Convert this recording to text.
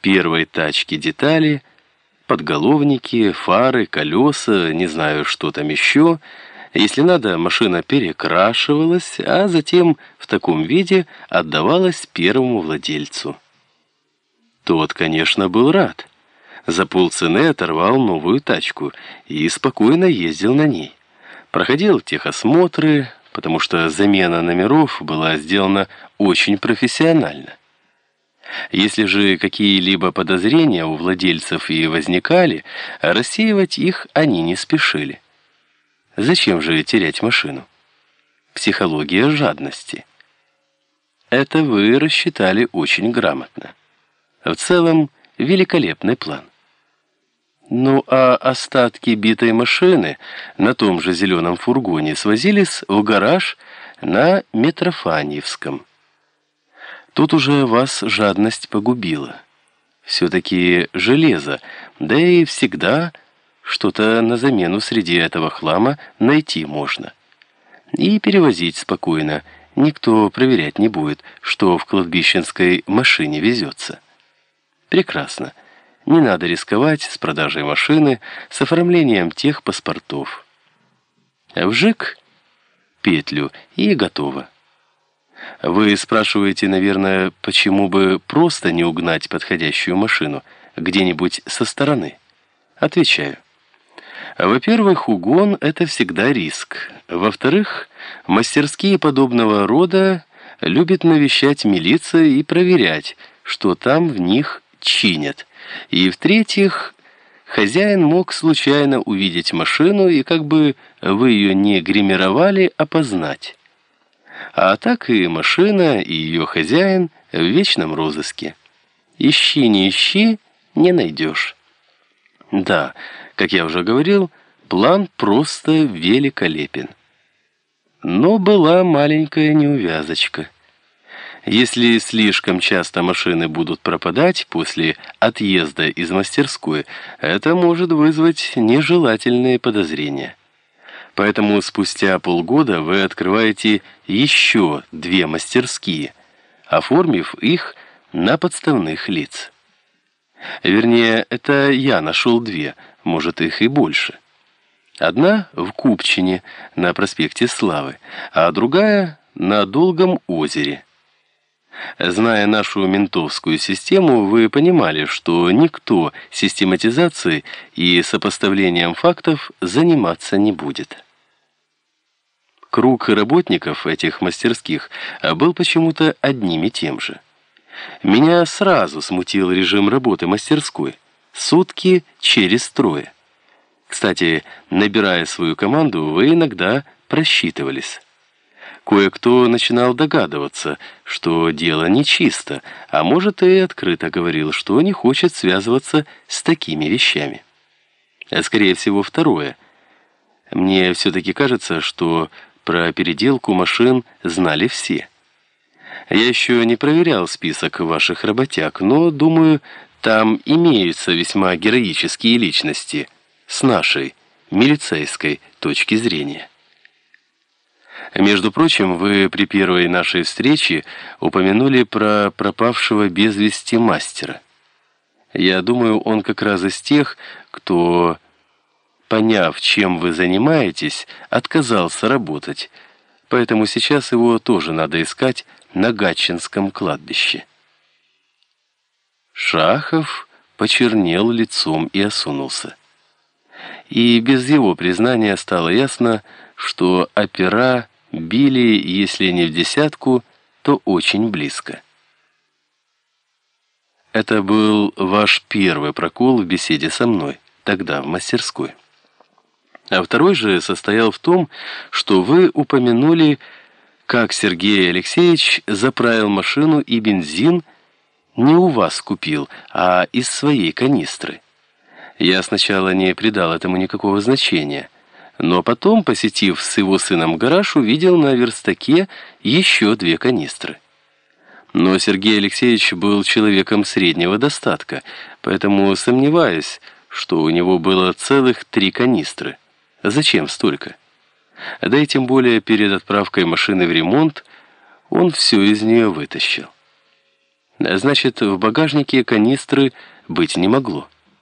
первой тачки детали, подголовники, фары, колеса, не знаю, что там еще. Если надо, машина перекрашивалась, а затем в таком виде отдавалась первому владельцу. Тот, конечно, был рад. За полцены оторвал новую тачку и спокойно ездил на ней. Проходил техосмотры, потому что замена номеров была сделана очень профессионально. Если же какие-либо подозрения у владельцев и возникали, рассеивать их они не спешили. Зачем же терять машину? Психология жадности. Это вы рассчитали очень грамотно. В целом, великолепный план. Ну а остатки битой машины на том же зеленом фургоне свозились в гараж на Митрофаньевском. Тут уже вас жадность погубила. Все-таки железо, да и всегда что-то на замену среди этого хлама найти можно. И перевозить спокойно, никто проверять не будет, что в кладбищенской машине везется. Прекрасно. Не надо рисковать с продажей машины, с оформлением тех паспортов. Вжик петлю и готово. Вы спрашиваете, наверное, почему бы просто не угнать подходящую машину где-нибудь со стороны? Отвечаю. Во-первых, угон – это всегда риск. Во-вторых, мастерские подобного рода любят навещать милиция и проверять, что там в них чинят. И в-третьих, хозяин мог случайно увидеть машину и, как бы вы ее не гримировали, опознать. А так и машина, и ее хозяин в вечном розыске. Ищи, не ищи, не найдешь. Да, как я уже говорил, план просто великолепен. Но была маленькая неувязочка. Если слишком часто машины будут пропадать после отъезда из мастерской, это может вызвать нежелательные подозрения. Поэтому спустя полгода вы открываете еще две мастерские, оформив их на подставных лиц. Вернее, это я нашел две, может их и больше. Одна в Купчине на проспекте Славы, а другая на Долгом озере. Зная нашу ментовскую систему, вы понимали, что никто систематизацией и сопоставлением фактов заниматься не будет. Круг работников этих мастерских был почему-то одним и тем же. Меня сразу смутил режим работы мастерской. Сутки через трое. Кстати, набирая свою команду, вы иногда просчитывались. Кое-кто начинал догадываться, что дело нечисто, а может и открыто говорил, что не хочет связываться с такими вещами. Скорее всего, второе. Мне все-таки кажется, что про переделку машин знали все. Я еще не проверял список ваших работяг, но, думаю, там имеются весьма героические личности с нашей, милицейской точки зрения. Между прочим, вы при первой нашей встрече упомянули про пропавшего без вести мастера. Я думаю, он как раз из тех, кто поняв, чем вы занимаетесь, отказался работать, поэтому сейчас его тоже надо искать на Гатчинском кладбище. Шахов почернел лицом и осунулся. И без его признания стало ясно, что опера били, если не в десятку, то очень близко. Это был ваш первый прокол в беседе со мной, тогда в мастерской. А второй же состоял в том, что вы упомянули, как Сергей Алексеевич заправил машину и бензин не у вас купил, а из своей канистры. Я сначала не придал этому никакого значения, но потом, посетив с его сыном гараж, увидел на верстаке еще две канистры. Но Сергей Алексеевич был человеком среднего достатка, поэтому сомневаюсь, что у него было целых три канистры. Зачем столько? Да и тем более перед отправкой машины в ремонт он все из нее вытащил. Значит, в багажнике канистры быть не могло.